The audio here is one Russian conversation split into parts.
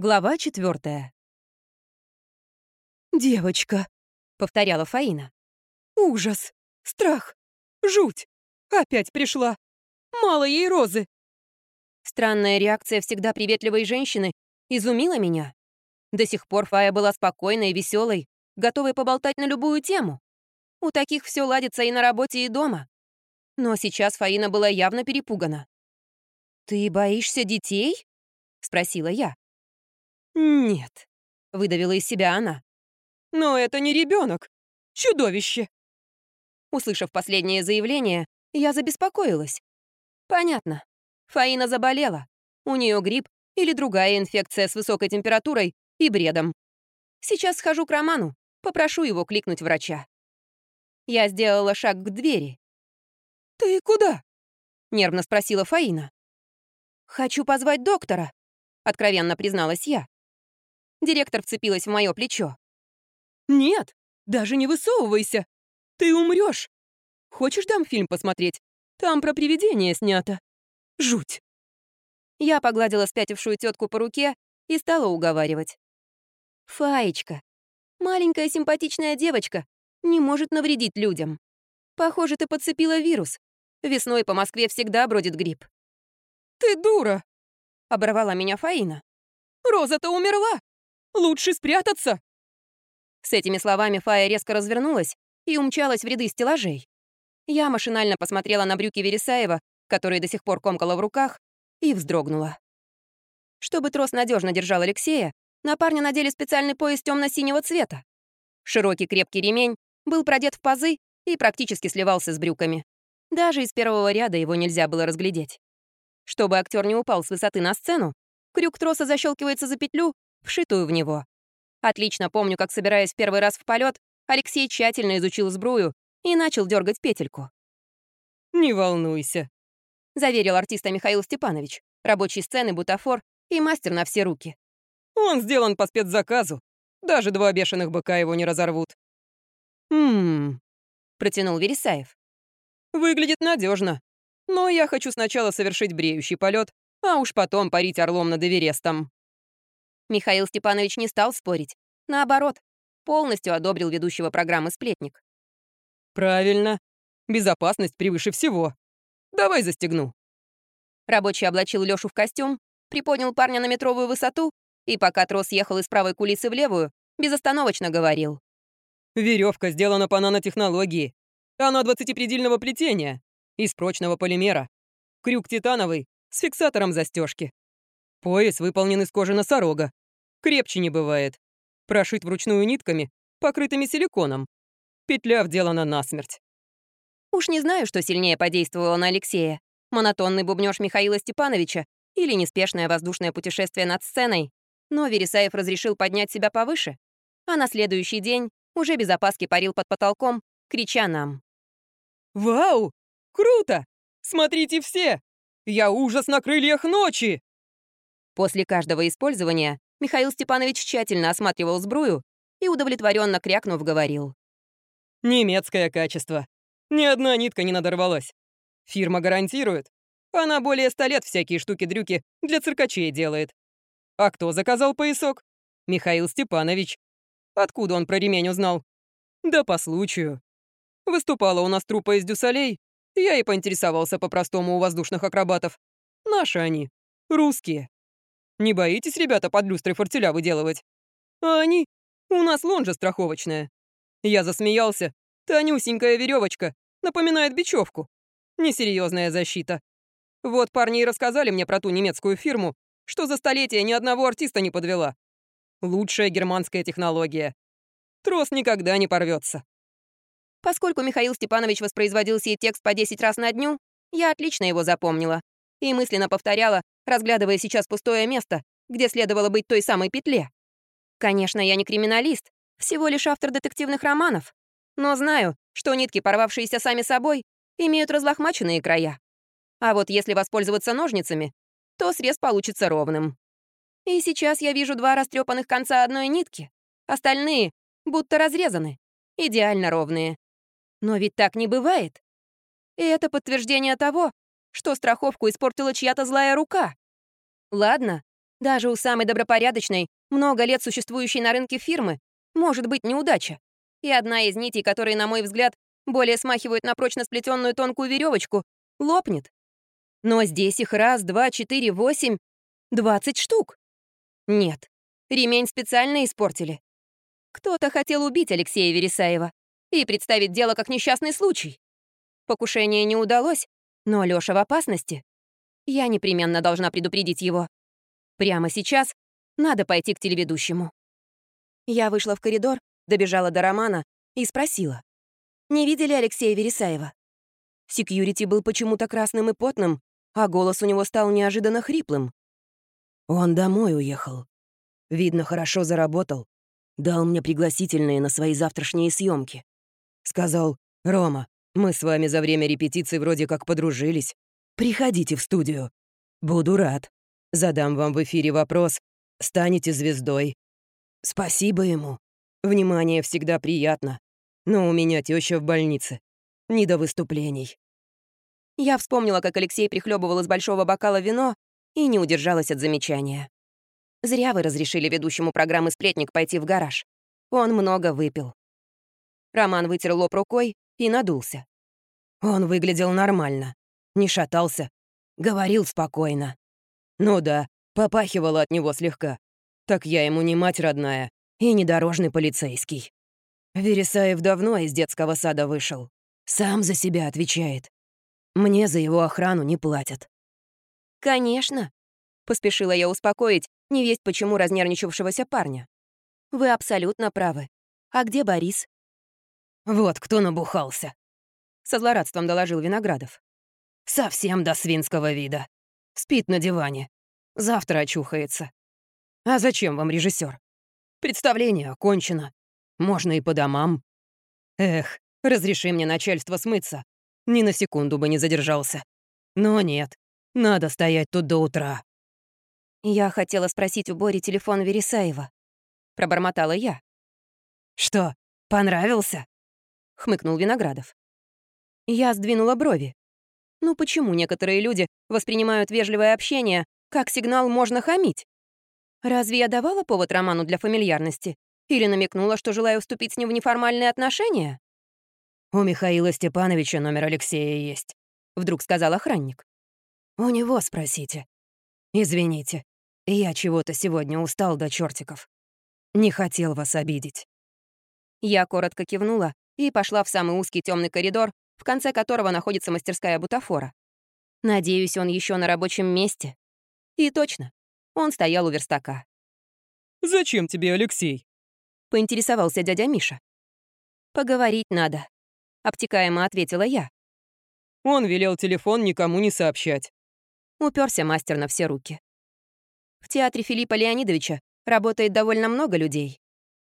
Глава четвертая. «Девочка», — повторяла Фаина. «Ужас! Страх! Жуть! Опять пришла! Мало ей розы!» Странная реакция всегда приветливой женщины изумила меня. До сих пор Фая была спокойной и веселой, готовой поболтать на любую тему. У таких все ладится и на работе, и дома. Но сейчас Фаина была явно перепугана. «Ты боишься детей?» — спросила я. «Нет», — выдавила из себя она. «Но это не ребенок, Чудовище!» Услышав последнее заявление, я забеспокоилась. Понятно. Фаина заболела. У нее грипп или другая инфекция с высокой температурой и бредом. Сейчас схожу к Роману, попрошу его кликнуть врача. Я сделала шаг к двери. «Ты куда?» — нервно спросила Фаина. «Хочу позвать доктора», — откровенно призналась я. Директор вцепилась в мое плечо. «Нет, даже не высовывайся! Ты умрешь! Хочешь дам фильм посмотреть? Там про привидение снято. Жуть!» Я погладила спятившую тетку по руке и стала уговаривать. «Фаечка, маленькая симпатичная девочка, не может навредить людям. Похоже, ты подцепила вирус. Весной по Москве всегда бродит грипп». «Ты дура!» — оборвала меня Фаина. «Роза-то умерла! Лучше спрятаться!» С этими словами Фая резко развернулась и умчалась в ряды стеллажей. Я машинально посмотрела на брюки Вересаева, которые до сих пор комкала в руках, и вздрогнула. Чтобы трос надежно держал Алексея, на парня надели специальный пояс темно-синего цвета. Широкий крепкий ремень был продет в пазы и практически сливался с брюками. Даже из первого ряда его нельзя было разглядеть. Чтобы актер не упал с высоты на сцену, крюк троса защелкивается за петлю, вшитую в него. Отлично помню, как, собираясь в первый раз в полет, Алексей тщательно изучил сбрую и начал дергать петельку. «Не волнуйся», — заверил артиста Михаил Степанович, рабочий сцены, бутафор и мастер на все руки. «Он сделан по спецзаказу. Даже два бешеных быка его не разорвут». «Ммм», — протянул Вересаев. «Выглядит надежно. Но я хочу сначала совершить бреющий полет, а уж потом парить орлом над Эверестом». Михаил Степанович не стал спорить. Наоборот, полностью одобрил ведущего программы «Сплетник». «Правильно. Безопасность превыше всего. Давай застегну». Рабочий облачил Лёшу в костюм, приподнял парня на метровую высоту и, пока трос ехал из правой кулисы в левую, безостановочно говорил. Веревка сделана по нанотехнологии. Она 20-предельного плетения, из прочного полимера. Крюк титановый, с фиксатором застежки. Пояс выполнен из кожи носорога. Крепче не бывает. Прошит вручную нитками, покрытыми силиконом. Петля вделана насмерть. Уж не знаю, что сильнее подействовало на Алексея. Монотонный бубнёж Михаила Степановича или неспешное воздушное путешествие над сценой. Но Вересаев разрешил поднять себя повыше, а на следующий день уже без опаски парил под потолком, крича нам. «Вау! Круто! Смотрите все! Я ужас на крыльях ночи!» После каждого использования Михаил Степанович тщательно осматривал сбрую и, удовлетворенно крякнув, говорил. «Немецкое качество. Ни одна нитка не надорвалась. Фирма гарантирует. Она более ста лет всякие штуки-дрюки для циркачей делает. А кто заказал поясок? Михаил Степанович. Откуда он про ремень узнал? Да по случаю. Выступала у нас труппа из дюсалей. Я и поинтересовался по-простому у воздушных акробатов. Наши они. Русские. Не боитесь, ребята, под люстрой фортеля выделывать? А они? У нас лонжа страховочная. Я засмеялся. Тонюсенькая веревочка. Напоминает бечевку. Несерьезная защита. Вот парни и рассказали мне про ту немецкую фирму, что за столетие ни одного артиста не подвела. Лучшая германская технология. Трос никогда не порвется. Поскольку Михаил Степанович воспроизводил сей текст по 10 раз на дню, я отлично его запомнила и мысленно повторяла, разглядывая сейчас пустое место, где следовало быть той самой петле. Конечно, я не криминалист, всего лишь автор детективных романов, но знаю, что нитки, порвавшиеся сами собой, имеют разлохмаченные края. А вот если воспользоваться ножницами, то срез получится ровным. И сейчас я вижу два растрепанных конца одной нитки, остальные будто разрезаны, идеально ровные. Но ведь так не бывает. И это подтверждение того, что страховку испортила чья-то злая рука. Ладно, Даже у самой добропорядочной, много лет существующей на рынке фирмы, может быть неудача. И одна из нитей, которые, на мой взгляд, более смахивают на прочно сплетенную тонкую веревочку, лопнет. Но здесь их раз, два, четыре, восемь, двадцать штук. Нет, ремень специально испортили. Кто-то хотел убить Алексея Вересаева и представить дело как несчастный случай. Покушение не удалось, но Лёша в опасности. Я непременно должна предупредить его. Прямо сейчас надо пойти к телеведущему. Я вышла в коридор, добежала до Романа и спросила. Не видели Алексея Вересаева? Секьюрити был почему-то красным и потным, а голос у него стал неожиданно хриплым. Он домой уехал. Видно, хорошо заработал. Дал мне пригласительные на свои завтрашние съемки. Сказал, «Рома, мы с вами за время репетиции вроде как подружились. Приходите в студию. Буду рад. Задам вам в эфире вопрос. Станете звездой. Спасибо ему. Внимание всегда приятно. Но у меня теща в больнице. Не до выступлений. Я вспомнила, как Алексей прихлебывал из большого бокала вино и не удержалась от замечания. Зря вы разрешили ведущему программы «Сплетник» пойти в гараж. Он много выпил. Роман вытер лоб рукой и надулся. Он выглядел нормально, не шатался, говорил спокойно. Ну да, попахивало от него слегка. Так я ему не мать родная и не дорожный полицейский. Вересаев давно из детского сада вышел. Сам за себя отвечает. Мне за его охрану не платят. «Конечно», — поспешила я успокоить невесть почему разнервничавшегося парня. «Вы абсолютно правы. А где Борис?» «Вот кто набухался», — со злорадством доложил Виноградов. «Совсем до свинского вида. Спит на диване. Завтра очухается. А зачем вам режиссер? Представление окончено. Можно и по домам. Эх, разреши мне начальство смыться. Ни на секунду бы не задержался. Но нет, надо стоять тут до утра. Я хотела спросить у Бори телефон Вересаева. Пробормотала я. Что, понравился? Хмыкнул Виноградов. Я сдвинула брови. Ну почему некоторые люди воспринимают вежливое общение как сигнал «можно хамить»? Разве я давала повод Роману для фамильярности? Или намекнула, что желаю вступить с ним в неформальные отношения? «У Михаила Степановича номер Алексея есть», — вдруг сказал охранник. «У него спросите. Извините, я чего-то сегодня устал до чертиков. Не хотел вас обидеть». Я коротко кивнула и пошла в самый узкий темный коридор, в конце которого находится мастерская бутафора. Надеюсь, он еще на рабочем месте. И точно, он стоял у верстака. «Зачем тебе, Алексей?» — поинтересовался дядя Миша. «Поговорить надо», — обтекаемо ответила я. Он велел телефон никому не сообщать. Уперся мастер на все руки. В театре Филиппа Леонидовича работает довольно много людей.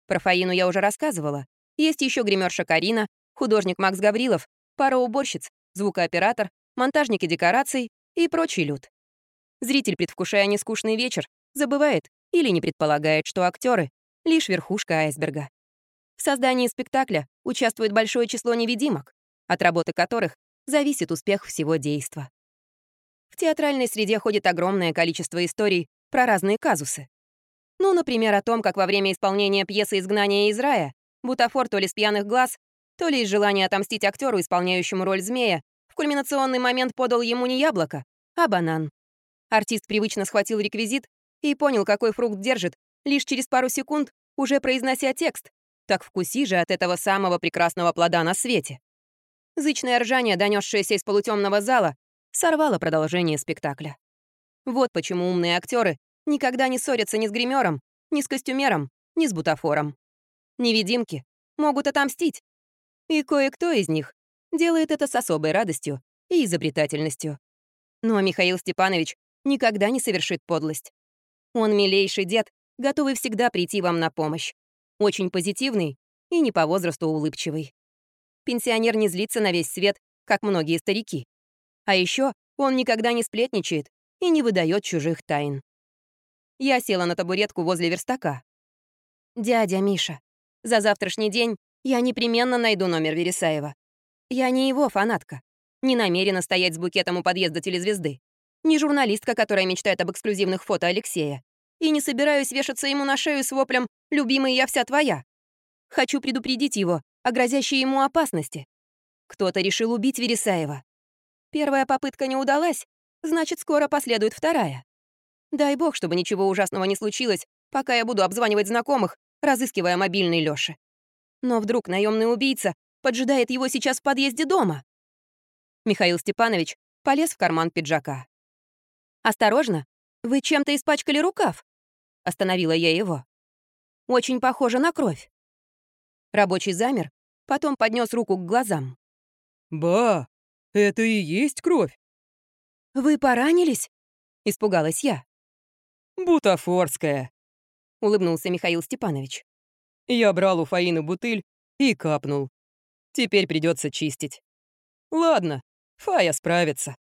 Про Фаину я уже рассказывала. Есть еще гримерша Карина, художник Макс Гаврилов пара уборщиц, звукооператор, монтажники декораций и прочий люд. Зритель, предвкушая нескучный вечер, забывает или не предполагает, что актеры — лишь верхушка айсберга. В создании спектакля участвует большое число невидимок, от работы которых зависит успех всего действа. В театральной среде ходит огромное количество историй про разные казусы. Ну, например, о том, как во время исполнения пьесы «Изгнание из рая» бутафор то ли с пьяных глаз, то ли из желания отомстить актеру, исполняющему роль змея, в кульминационный момент подал ему не яблоко, а банан. Артист привычно схватил реквизит и понял, какой фрукт держит, лишь через пару секунд, уже произнося текст. Так вкуси же от этого самого прекрасного плода на свете. Зычное ржание, донесшееся из полутемного зала, сорвало продолжение спектакля. Вот почему умные актеры никогда не ссорятся ни с гримером, ни с костюмером, ни с бутафором. Невидимки могут отомстить, и кое-кто из них делает это с особой радостью и изобретательностью. Но Михаил Степанович никогда не совершит подлость. Он милейший дед, готовый всегда прийти вам на помощь. Очень позитивный и не по возрасту улыбчивый. Пенсионер не злится на весь свет, как многие старики. А еще он никогда не сплетничает и не выдает чужих тайн. Я села на табуретку возле верстака. «Дядя Миша, за завтрашний день я непременно найду номер Вересаева. Я не его фанатка. Не намерена стоять с букетом у подъезда телезвезды. Не журналистка, которая мечтает об эксклюзивных фото Алексея. и не собираюсь вешаться ему на шею с воплем «Любимый, я вся твоя». Хочу предупредить его о грозящей ему опасности. Кто-то решил убить Вересаева. Первая попытка не удалась, значит, скоро последует вторая. Дай бог, чтобы ничего ужасного не случилось, пока я буду обзванивать знакомых, разыскивая мобильный Лёши. Но вдруг наемный убийца поджидает его сейчас в подъезде дома. Михаил Степанович полез в карман пиджака. «Осторожно, вы чем-то испачкали рукав?» Остановила я его. «Очень похоже на кровь». Рабочий замер, потом поднес руку к глазам. «Ба, это и есть кровь!» «Вы поранились?» — испугалась я. «Бутафорская», — улыбнулся Михаил Степанович. «Я брал у Фаины бутыль и капнул. Теперь придется чистить. Ладно, Фая справится».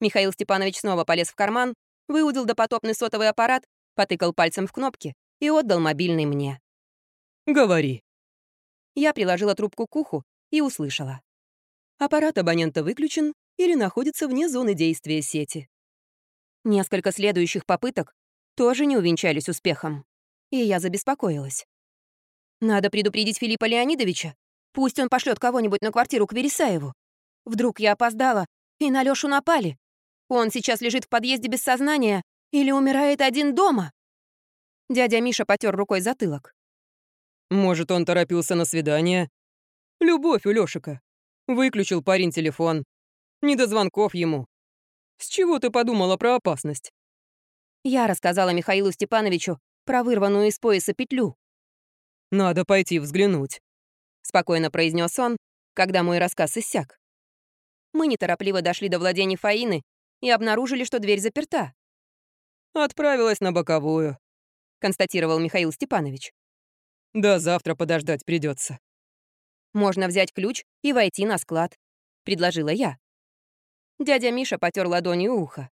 Михаил Степанович снова полез в карман, выудил допотопный сотовый аппарат, потыкал пальцем в кнопки и отдал мобильный мне. «Говори». Я приложила трубку к уху и услышала. Аппарат абонента выключен или находится вне зоны действия сети. Несколько следующих попыток тоже не увенчались успехом, и я забеспокоилась. Надо предупредить Филиппа Леонидовича. Пусть он пошлет кого-нибудь на квартиру к Вересаеву. Вдруг я опоздала, и на Лёшу напали. Он сейчас лежит в подъезде без сознания или умирает один дома. Дядя Миша потер рукой затылок. Может, он торопился на свидание? Любовь у Лёшика. Выключил парень телефон. Не до звонков ему. С чего ты подумала про опасность? Я рассказала Михаилу Степановичу про вырванную из пояса петлю. «Надо пойти взглянуть», — спокойно произнес он, когда мой рассказ иссяк. Мы неторопливо дошли до владений Фаины и обнаружили, что дверь заперта. «Отправилась на боковую», — констатировал Михаил Степанович. «Да завтра подождать придется. «Можно взять ключ и войти на склад», — предложила я. Дядя Миша потер ладонью ухо.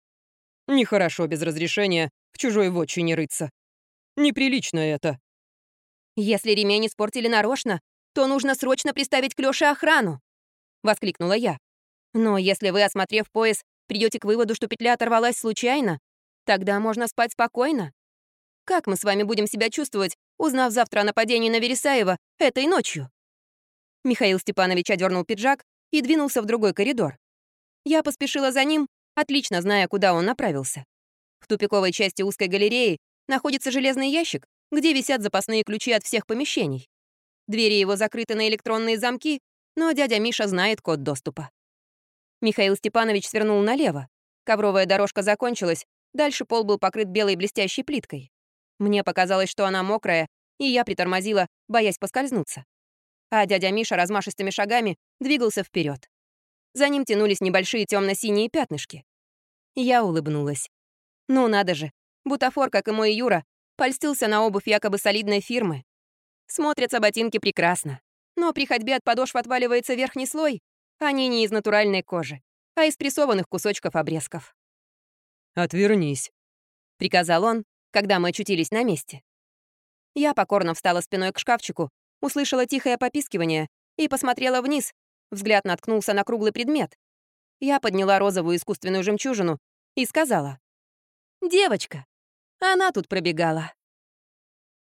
«Нехорошо без разрешения в чужой вотчине рыться. Неприлично это». «Если ремень испортили нарочно, то нужно срочно приставить к Лёше охрану», — воскликнула я. «Но если вы, осмотрев пояс, придете к выводу, что петля оторвалась случайно, тогда можно спать спокойно. Как мы с вами будем себя чувствовать, узнав завтра о нападении на Вересаева этой ночью?» Михаил Степанович одернул пиджак и двинулся в другой коридор. Я поспешила за ним, отлично зная, куда он направился. В тупиковой части узкой галереи находится железный ящик, где висят запасные ключи от всех помещений. Двери его закрыты на электронные замки, но дядя Миша знает код доступа. Михаил Степанович свернул налево. Ковровая дорожка закончилась, дальше пол был покрыт белой блестящей плиткой. Мне показалось, что она мокрая, и я притормозила, боясь поскользнуться. А дядя Миша размашистыми шагами двигался вперед. За ним тянулись небольшие темно синие пятнышки. Я улыбнулась. Ну надо же, бутафор, как и мой Юра, польстился на обувь якобы солидной фирмы. Смотрятся ботинки прекрасно, но при ходьбе от подошв отваливается верхний слой, они не из натуральной кожи, а из прессованных кусочков обрезков. «Отвернись», — приказал он, когда мы очутились на месте. Я покорно встала спиной к шкафчику, услышала тихое попискивание и посмотрела вниз, Взгляд наткнулся на круглый предмет. Я подняла розовую искусственную жемчужину и сказала. «Девочка, она тут пробегала».